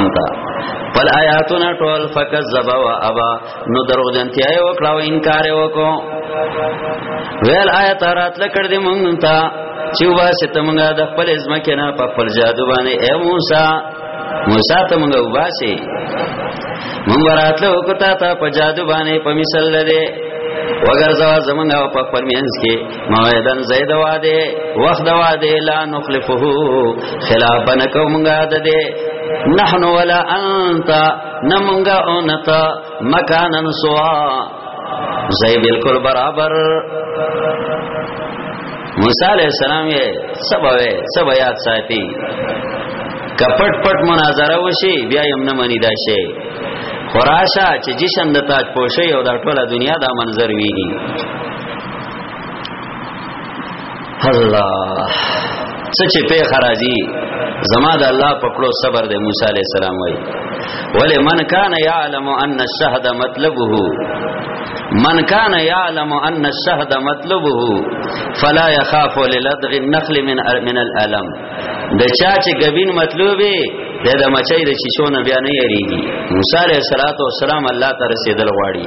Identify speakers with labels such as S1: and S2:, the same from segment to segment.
S1: انت فل آیاتنا ټول فکذب و ابا نو درو جنتیا یو کړه انکار وکړو ویل آیات رات لکړ دې مونږ ته چې واسه تمګه د خپل ازمه کې نه په خپل جادو باندې اے موسی موسی ته موږ وباسي موږ راتلو کوتا ته په جادو باندې په مثال لري وګرځوا زمونږ په خپل مینس کې موعدن زید واده وخت د واده لا نخلفه خلاف نکو مونږه د دې نحن ولا انت نمونږه اونتا مکانن سوا زې بالکل برابر موسی علیہ السلام یې سبوي سبا یاد ساتي کپټ پټ مناظره وشي بیا یې نه منی دا شي خراشه چې جشن د تاج پوشي او د ټوله دنیا دا منظر ویږي الله سچ په خراجي زما د الله پکړو صبر د موسی عليه السلام وای ولی من کان یعلم ان الشهد مطلبه من کان یعلم ان الشهد مطلبه فلا يخاف للدغ النخل من من الالم د چا چې غبین مطلوبه د مچای د شیشو نه بیا نه یریږي موسی علیہ الصلوۃ والسلام الله تعالی سیدل غواړي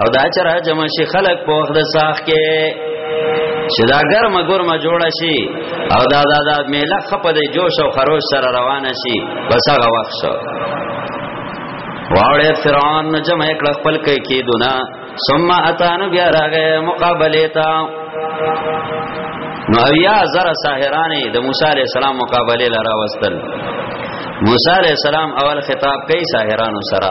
S1: او دا چې را جمع شي خلک په وخت د ساخ کې چې دا ګرمه ګرمه جوړه شي او دا دا دا میله خپه دی جوش او خروش سره روانه شي بس هغه وخت شو واړې فرعون نه جمع کړ خپل کې کې دنا ثم اتان بیا راغې مقابله تا نو بیا زره ساحرانه د موسی عليه السلام مقابله لرا وستل موسی عليه السلام اول خطاب کوي ساحرانو سره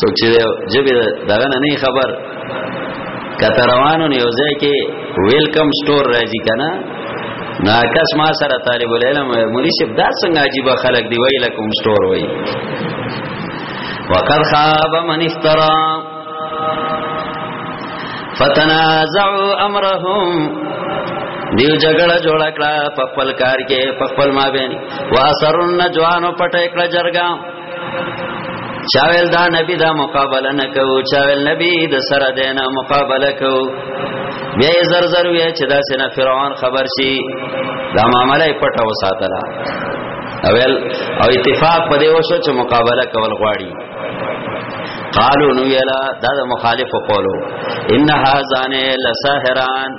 S1: سوچ دې جبه دغه نه خبر کته روانو نه یوځای کې ویلکم سٹور راځي کنه نا کس ما سره طالب العلم مولوی صاحب دا څنګه عجیب خلک دی ویلکم سٹور وای وقد خاب من افترا فتنازعوا امرهم دیو جګړه جوړ کړه په خپل کار کې په خپل ما بین واسرن جوانو پټه کړه جرګا چاویل دا نبی دا مقابله نکو چاویل نبی د سره دینا مقابله کو بیا زر زر وی چې دا سینا فرعون خبر شي دا معاملې پټه وساتله اویل او اتفاق په دی وشو چې مقابله کول غواړي قالو نو یلا دا د مخالف قولو ان هاذان لساحران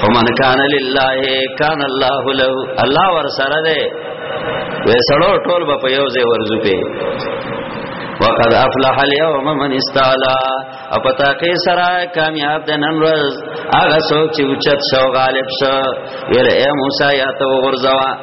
S1: فمن کان لله کان الله له الله ور سره ده وې سړو ټول په یو ځای ورځو په وقد افلح اليوم من استعلا اپتا کې سره کامیاب د نن ورځ هغه څوک چې اوچت شو غالب شو ویل اے موسی یا تو غرزوا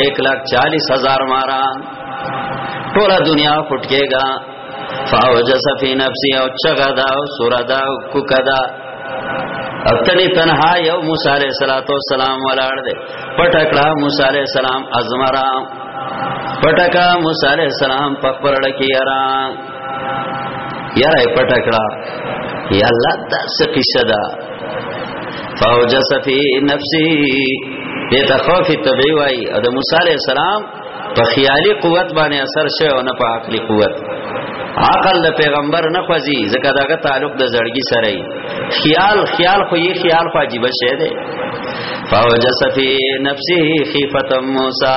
S1: 1 لک 40 هزار مارا ټول دنیا پټکېګا فاوجس فی نفسی او چغا دا او سورا دا او کوکا دا او تنی تنها یو موسی علیہ الصلوۃ والسلام ولاړ دے پټکړه موسی علیہ السلام ازمرا پټکا موسی علیہ السلام پخپرړ کیرا یاره پټه کړه یا الله دا څه قصه ده فوجس فی نفسی دته خوف طبيعي وای او د موسی عليه السلام په خیالي قوت باندې اثر شوی او نه په عقلي قوت عقل د پیغمبر نه خوځي ځکه داغه تعلق د زړګي سره ای خیال خیال خو یې خیال خو عجیب شه دی فوجس فی نفسه خیفه موسی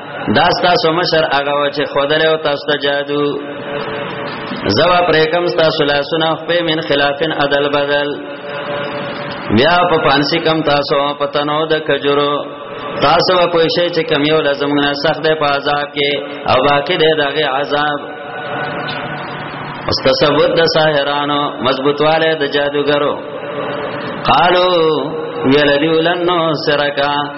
S1: دا ستاسو مشر هغه و چې خدای او تاسو ته جادو زوا پرېکم ستاسو لاسونه په من خلافن عدل بدل بیا په پانسی کم تاسو په تنو د کجورو تاسو په شی چې کم یو لازم نه سخت په عذاب کې او باقی دی دغه عذاب استصبت د ساحرانو مضبوطواله د جادوګرو قالو ویل دیولنو سرکا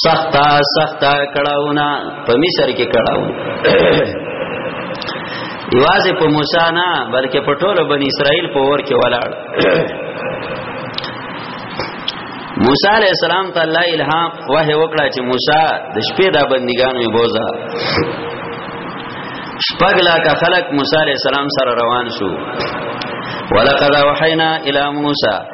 S1: سختا سختا کړهونه په مصر کې کړهو یوازې په موسی نه بلکې په ټولو بنی اسرائیل په ور کې ولاړ موسی علیہ السلام ته الله الهام وه وکړه چې موسی د شپې دا بندګانو یې بوزا شپګلا کا خلق موسی علیہ السلام سره روان شو ولقد وحینا الی موسی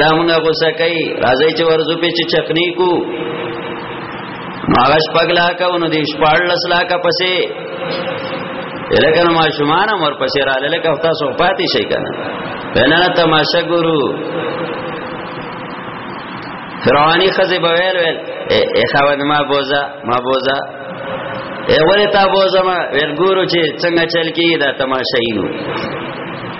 S1: دا موږ غوسه کوي راځي چې ورزو په چې چکنی کو ماغش پګلا کا ونو دې شپړ لسلا کا پسې الکه ما شومان امر پسې را لکه هفتا سو پاتې شي کنه بنانه تماشا ګورو فرعونی خزه بویل ویل ای خاوند ما بوزا ما بوزا ای ولی تا بوزا ما ویل ګورو چې څنګه چل کی دا تماشا یې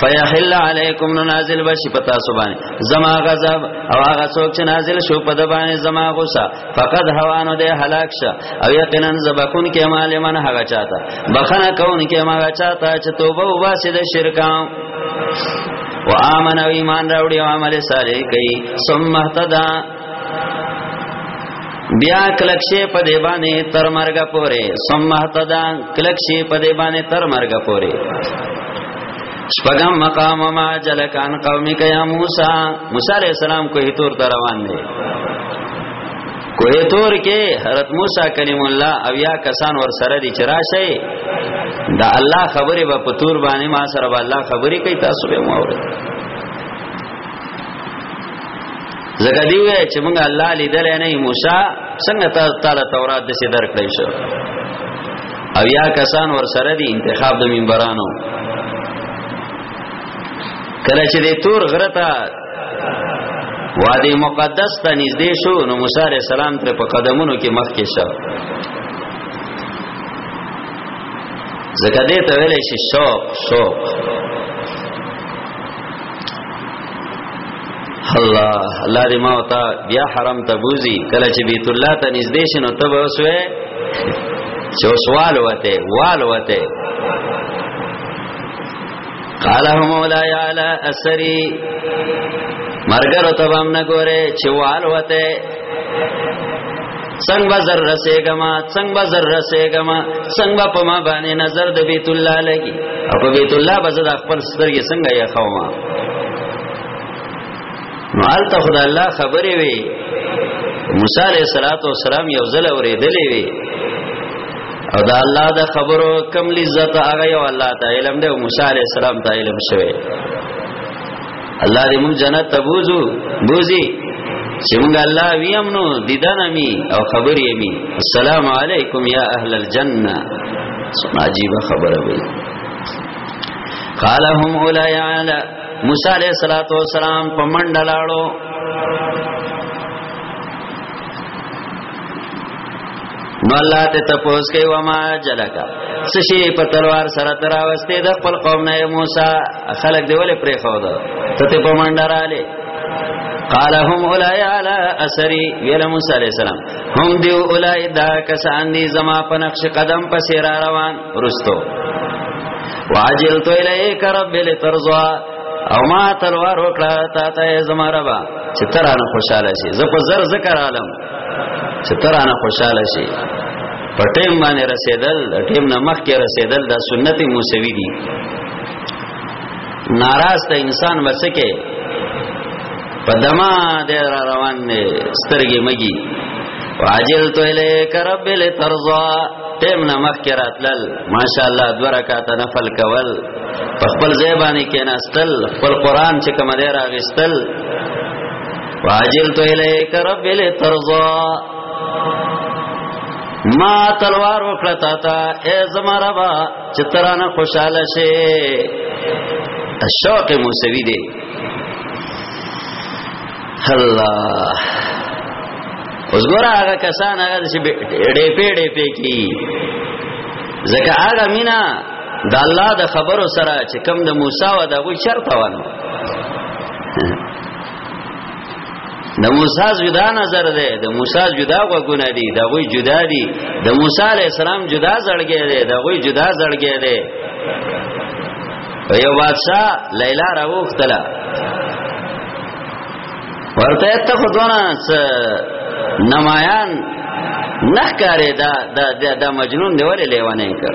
S1: فیحل علیکم نو نازل بشی پتا سبحانه زما غضب او هغه څوک چې نازل شو په دبانې زما غصه فقد هوانو ده هلاک شه او یقینا زبکون کې مال من هغه چاته بخنه کون کې ما هغه چاته چې توبه وباسي د شرکان و آمن او ایمان راوړي او عمل صالح کوي ثم اهتدى بیا کلک شي په دی باندې تر مرګ پورې ثم اهتدا کلک شي په دی باندې تر مرګ پورې شپغم مقام ما جلکان قومی کیا موسی موسی علیہ السلام کوه تور ته روان دي کوه تور کې حضرت موسی کلیم الله او یا کسان ور سره دي چرآ شي دا الله خبره به په تور باندې ما سره الله خبرې کوي تاسو به مو اورئ زګه دی وی چې موږ الله لیدل نه موسی څنګه ته تعالی تورات د سي درکړې شو او یا کسان ور سره دي انتخاب د منبرانو کله چې د تور غرتا وادي مقدس ته نږدې شو نو موسی عليه السلام تر په قدمونو کې مخ کې شو زګه دې ته ویلې شي شوق شوق الله الله دې ما وتا بیا حرم ته بوزي کله چې بیت الله ته نږدې شنو ته به وسوې چې سوال وته وال وته قال هم مولاي على اثري مرګ رتبم نه ګوره چې وال وته څنګه به زر رسېګما څنګه به زر رسېګما څنګه به په ما باندې نظر د بیت الله لګي او په بیت الله به زه د خپل سترګې څنګه یې خوما نو الته خدای الله خبرې وي موسی عليه السلام یو ځل اورېدلې وي او دا الله دا خبرو کم لذت هغه یو الله تعالی علم دی او موسی عليه السلام تعالی علم شوی الله دې موږ جنت ته بوزو بوزي چې موږ الله ویم نو دیدن می او خبرې می السلام علیکم یا اهل الجنه سم عجیب خبره وی قال هم اولای علی موسی علیہ الصلوۃ والسلام په منډه لاړو نو الله ته تپوس کوي و ما جلکا سشي په تلوار سره تراوسته د خپل قوم نه موسی خلق دی ولې پرې خو ده ته ته په منډراله قال هم اولای علی اثری ویل موسی علیہ السلام هم دی اولای دا کسان دی زما په نقش قدم پسې را روان ورستو واجلت الیک رب لترضا او ما تلوار وکړه تا ته زما ربا چې ترانه خوشاله شي زه په زر ذکر عالم سترانه خوشاله شي په ټیم باندې رسیدل ټیم نه مخ کې رسیدل دا سنت موسوی دي ناراض ته انسان وسکه په دما د روان دي سترګې مګي واجل تو الیک رب لترضا تیم نه مخ کې راتلل ماشاءالله دو رکعات نفل کول په خپل ځای باندې کې ناستل خپل قران چې کوم دی راغستل واجلت الیک رب لترضا ما تلوار وکړه تا ته ای زما ربا چې ترانه خوشاله شې الشوق موسوی دی الله اوس ګور هغه کسان هغه چې ډېپې ډېپې کی ځکه هغه مینا د الله د خبرو سره چې کم د موسی او د غوی شرط وانه د موسی جدا نظر دی د موسی جدا غوونه دي د غوي جدا دي د موسی عليه السلام جدا زړګي دی د غوي جدا زړګي دی یو بادشاہ لیلا راوختلا ورته ته خدونه نمایان نه کاری دا دا دا مجنون دی ولې لیوانه کړ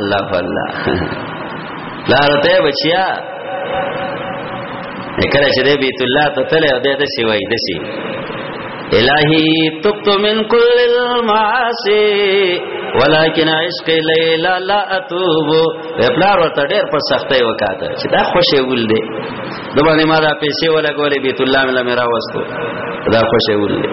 S1: الله فالله لارته بچیا کله چې دی بیت الله ته تله او د سی وای د سی الہی تبت من کل المعاصی ولكن عشق لیلا لا اتوب پلار ورته ډېر په سختۍ وکاته چې دا خوشې ول دی د باندې ما دا پیسې ولا ګولې بیت الله مله میرا وستو دا خوشې ول دی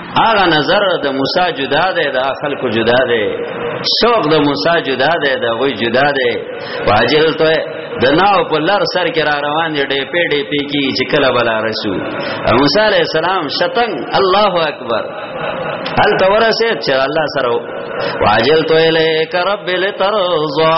S1: هغه نظر د موسی جدا دی د خلکو جدا دی شوق د موسی جدا دی د غوی جدا دی واجل ته د ناو په لار سر کې را روان دی ډې پې ډې پې کی چې کله بلا رسو موسی علی السلام شتنګ الله اکبر هل تورسه چې الله سره واجل ته الیک رب لترضا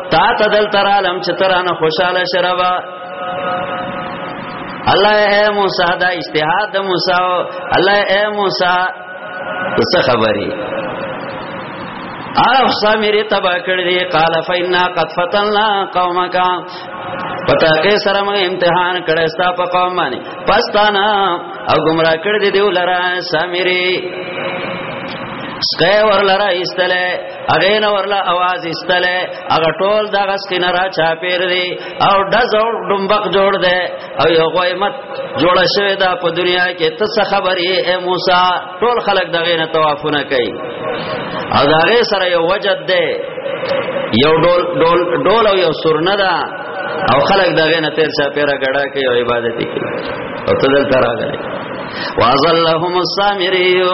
S1: تا تدل ترالم چترانه خوشاله شربا الله اے موسی دا اجتهاد د موسی الله اے موسی څه خبري اف سامری تبا کړی دی قال فینا قد فتننا قومک پتا کې سره موږ امتحان کړه ستا په قوم باندې پستانا او گمراه کړی دی ولرا سامری سکه ورلرا استله هغه نه ورلا आवाज استله هغه ټول دغه سکینه را چا پیر دی او دزور ډمبق جوړ دی او یو قیمت جوړ شوی دا په دنیا کې ته څه خبرې اے موسی ټول خلک دغه نه توافونه کوي او دغه سره یو وجد دی یو ډول ډول ډول او یو سرنه ده او خلک دغه نه تیر چا پیرا غړا کوي او عبادت کوي او تدل تراغله وازلهم السامریو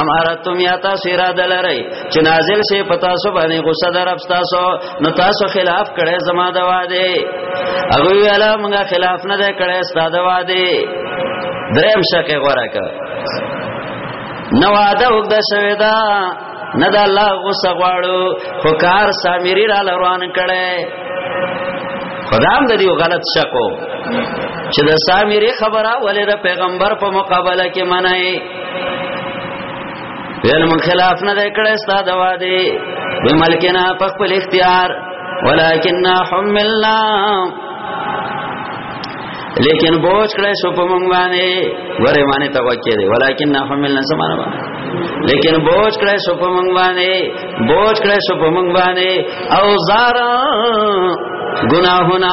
S1: ام ارتم یا تاسو اراده لرئ چې نازل شي پتا سو باندې غصه در رب تاسو نو تاسو خلاف کړي زما د واده هغه ویلا موږ خلاف نه ده کړي ستاده واده دریم شکه غوړه ک نو واده وګد شوی دا نه د الله غصه غواړو خو کار سامری را روان کړي خدام د دې غلط شکو چې د سامری خبره ولې د پیغمبر په مقابله کې منای یل من خلاف نه کړه استاد وادي به ملکنا په خپل اختیار ولکننا حملنا لیکن بوج کړه شو په مونږ باندې ورې باندې توکې دی ولکن حملنا سمانه باندې لیکن بوج کړه شو په مونږ باندې بوج کړه شو په مونږ باندې او زارا گناهونه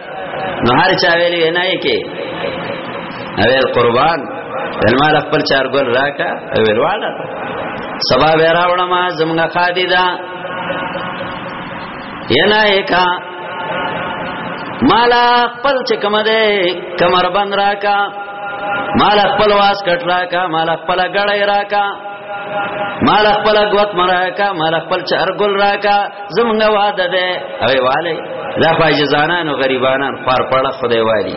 S1: نو هر چا ویلی نه یې کې اویل قربان المال خپل چارګل راکا اویل والا سبا به راوړم زمغه خادي دا ینا یکا مالا خپل چې کوم ده کمر بند راکا مالا خپل واس کټ راکا مالا خپل غړې راکا مال خپل غوت مراکا مال خپل چرګل راکا زمونږه واده ده اوی والی دا فایجزانان او غریبانان خور پړه خدای والی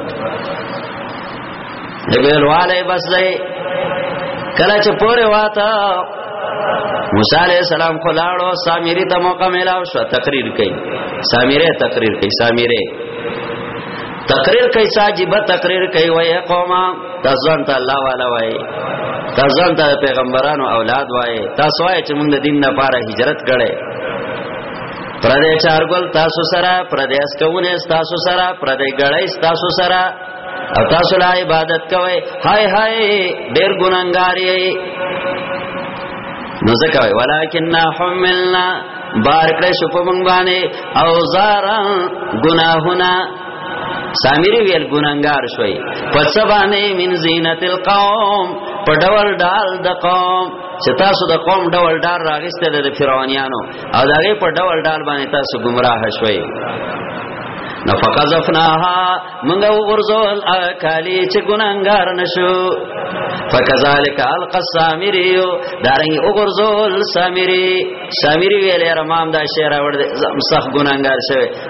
S1: دغه والی بس دی کله چې پوره واته موسی علیہ السلام خو لاړو سامری ته موقع ملاو شو تقریر کړي سامری تقریر کړي سامری تقریر کړي ساجيبه تقریر کړي وای قومه تاسو ته الله والا وای تاسو ته پیغمبرانو اولاد وای تاسو وای چې موږ د دین لپاره هجرت کړي پردې چارګل تاسو سره پردې اسکونه تاسو سره پردې غړې تاسو سره او تاسو لا عبادت کوئ هاي هاي ډېر ګناګاری نو ځکه وای ولکن حملنا بار کړې شو په مونږ باندې او زارا ګناهونه سامری ویل ګناګار شوي په سبانه من زینت القوم په ډول ډال د قوم چې تاسو د قوم ډول ډال راغسته د فرعونانو او دغه په ډول ډال باندې تاسو گمراه شوي نو فقذفناها منګه وغرزول اکالی چې ګناګار نشو فکذالک الق السامری دارنګ وغرزول سامری سامری ویلې رمام دا شعر اور سخت ګناګار شوی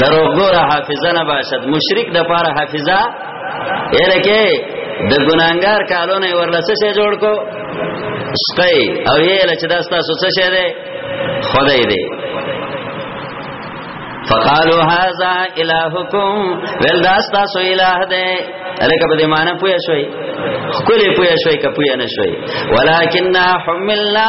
S1: درو ګوره حافظه نه باشد مشرک د پاره حافظه یلکه د ګناګار کالونه ورلسه شي جوړ کو سپي او یل چې داستا سوڅ شه ده خدای دې فقالو هاذا الہکم ول داستا سو الہ دې الکه په دې معنی پوهه شوي خپل پوهه شوي که پوهه نه شوي ولکن حملنا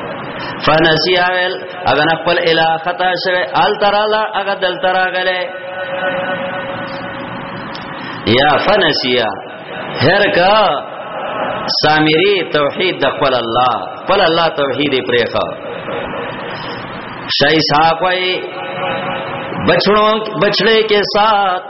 S1: فنسی اول اگر خپل اله خطا شوه ال ترالا اگر دل تراغله یا فنسیا هر کا سامری توحید د خپل الله خپل الله توحید پرېخه شای صاحب وای بچړو بچړې کې سات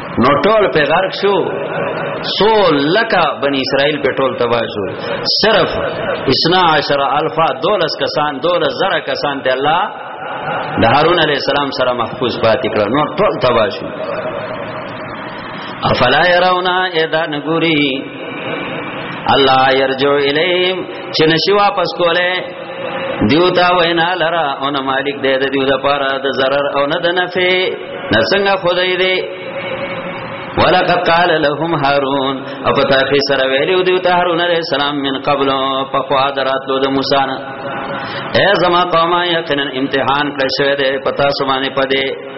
S1: نو ټول په غرق شو سو لکا بنی اسرائیل په ټول تباہ شو صرف اسنا عشر الفا دولس کسان دولس زره کسان ته الله د هارون علی السلام سره محفوظ پاتې کړ نو ټول تباہ شو افلا يرونا اذا نغوري الله يرجو اليهم چې نشي واپس کوله دیو تا وینا لرا او نه مالک دی د دیو د پاره د zarar او نه د نفع نه څنګه خدای دی ولقد قال لهم هارون او پتا کې سره ویلو دیو ته هارون علیہ السلام من قبل په خوا دراتلو د موسی نه اے زما قومه یقینا امتحان کړی شوی دی پتا سمانه پدې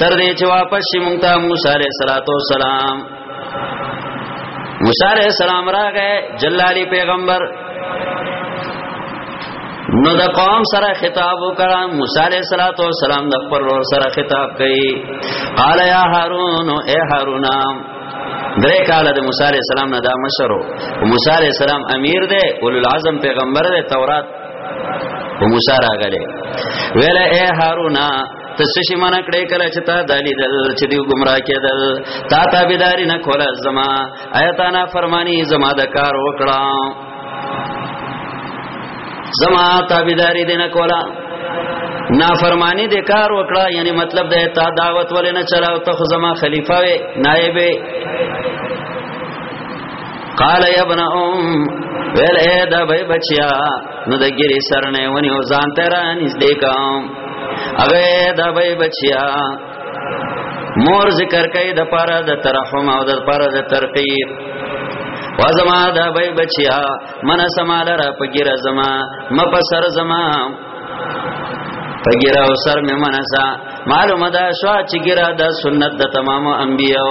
S1: تر دې چې واپس شي مونږ ته موسی عليه السلام موسی عليه السلام راغې جلالي پیغمبر نو د قوم سره خطاب وکړه موسی عليه السلام د خپل ور سره خطاب کړي قال يا هارون اے هارون درې کال د موسی عليه السلام نه دا مشرو موسی عليه السلام امیر دی اول العزم پیغمبر دی تورات موسی راغله ویل اے هارون ته څه شي معنی کړې کله چې تا دالی دل چې دی گمراه کېدل تا تابعداري نه کوله زما آیتانا فرمانی زما د کار وکړه زما تابعداري دې نه کوله نافرمانی دې کار وکړه یعنی مطلب دې تا دعوت ولې نه چلاو ته خو زما خلیفہ وې نائب قال یا ابن ام ویل اے دا بھائی بچیا نو د ګری سر نه ونی او ځان ته را نږدې کوم اوه دا به بچیا مور ذکر کوي د پاره د ترحم او د پاره د ترقیق وازما دا به بچیا من سمال را پګیر زما م په سر زما پګیر او سر مې منسا معلومه دا شوا چې ګرا د سنت د تمام انبیو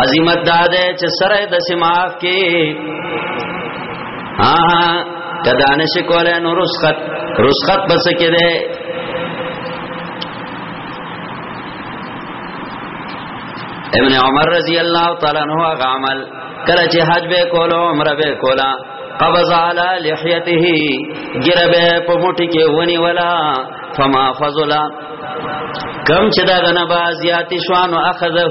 S1: عظمت دا ده چې سره د سماف کې ها کدا نشي کولای نو رسخت رسخت بس کې ده ابن عمر رضی الله تعالی عنہ غامل کله چې حج به کولو عمره به کولا قبض علی لحیته جربه په موټی کې ونی ولا فما فضلا کم چې دا غنه با زیات شوان او اخذه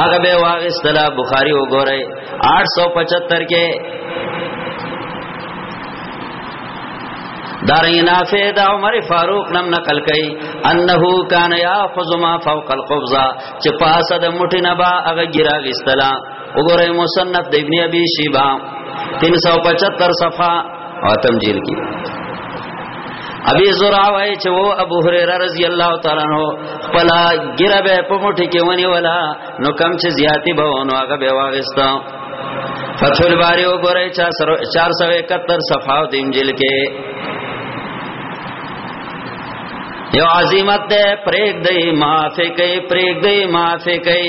S1: هغه به واغستلا بخاری وګوره 875 کې دارنګ نافع دا عمر فاروق نم نقل کئ انه کان یاخذ ما فوق القبضه چې پاسه د مټی نه با هغه ګراغستلا وګورئ مصنف د ابن ابي شيبه 375 صفحه او تم جیل کی ابي زرع وای چې وو ابو هريره رضی الله تعالی عنہ پلا ګره به په مټي کې ونی ولا نو کم چې زیاتی به ونو هغه به واغستا فتح الباری وګورئ 471 صفحه د انجیل کې یو عظمت ده پریک دی معافی کئی پریک دی معافی کئی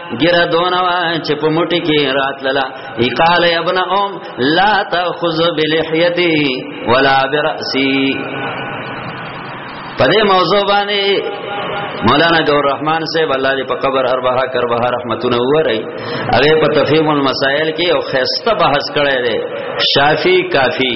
S1: ګره دونه وا چې په موټي کې راتللا ای قال ابن ام لا تاخذ بلحيتي ولا براسي په دې موضوع باندې مولانا ګور رحمان صاحب الله دې په قبر اربها کربها رحمتونه وری هغه په تفهیم المسائل کې او خسته بحث کړی دی شافی کافی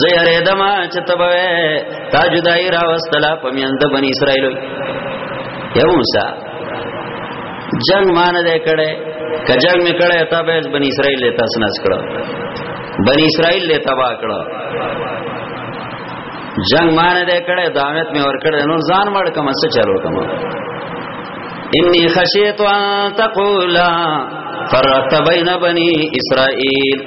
S1: زه یې دما چې تبوي تا جدای را واستلا پمیند بنی اسرائیل یو موسی جنگ مان دې کړه ک جنگ می کړه تا به بنی اسرائیل له تاسو نس کړه بنی اسرائیل له تبا کړه جنگ مان دې کړه دعوت می ور کړه نور ځان مړ کم څه چلو کم انی خشیت ان تقولا فرقت بین بنی اسرائیل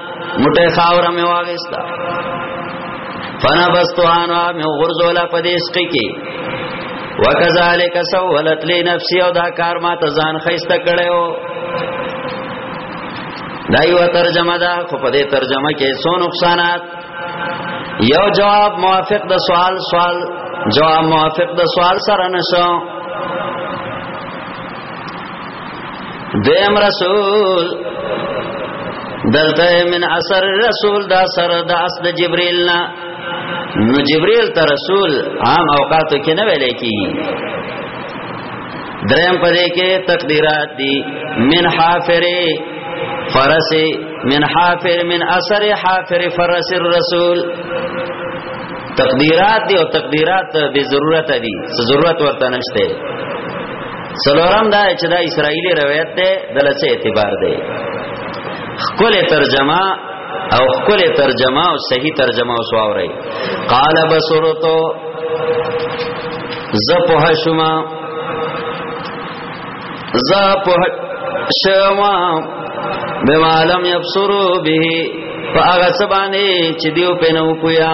S1: موټه خاور مې واغستا فنا بستوانو مې غرزولا په دې سقي کې وکذالک سولت لی نفسی او دا کار ما ته ځان خیسته کړو دا یو ترجمه ده خو په دې ترجمه کې څو نقصانات یو جواب موافق د سوال سوال جواب موافق د سوال سره نشو دیم رسول دلته من اثر رسول دا سر د اس د جبريل نه نو جبريل ته رسول عام اوقاتو کې نه ویل کیږي دریم پدې کې تقدیرات دي من حافر فرس من حافر من اثر حافر فرس الرسول تقدیرات دی او تقدیرات به ضرورت دی ضرورت ورته نشته سلورم دا چې دا اسرایلی روایت ده دلته اعتبار ده خپل ترجمه او خپل ترجمه او صحیح ترجمه او سواوري قال بصرتو ز په شما ز په شما بما لم يبصروا به فاغسبانه چې دیو پنو کویا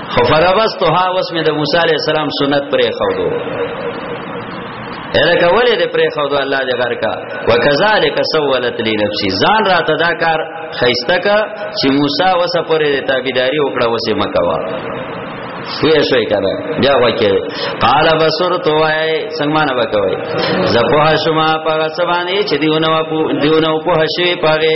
S1: فلبستها وس مې د موسی عليه السلام سنت پرې خو دو الکه ولې دې پرې خو دو الله دې غر کا وکذالک سولت لي نفسي ځان را تداکار خيسته کا چې موسی وس پرې تابعداري وکړه وسه مکوا وی شوی کنه بیا وکړي قال بصر تو وای څنګه معنا وکوي زپوه شما په سبانه چې دیونه په دیونه په شوی پاره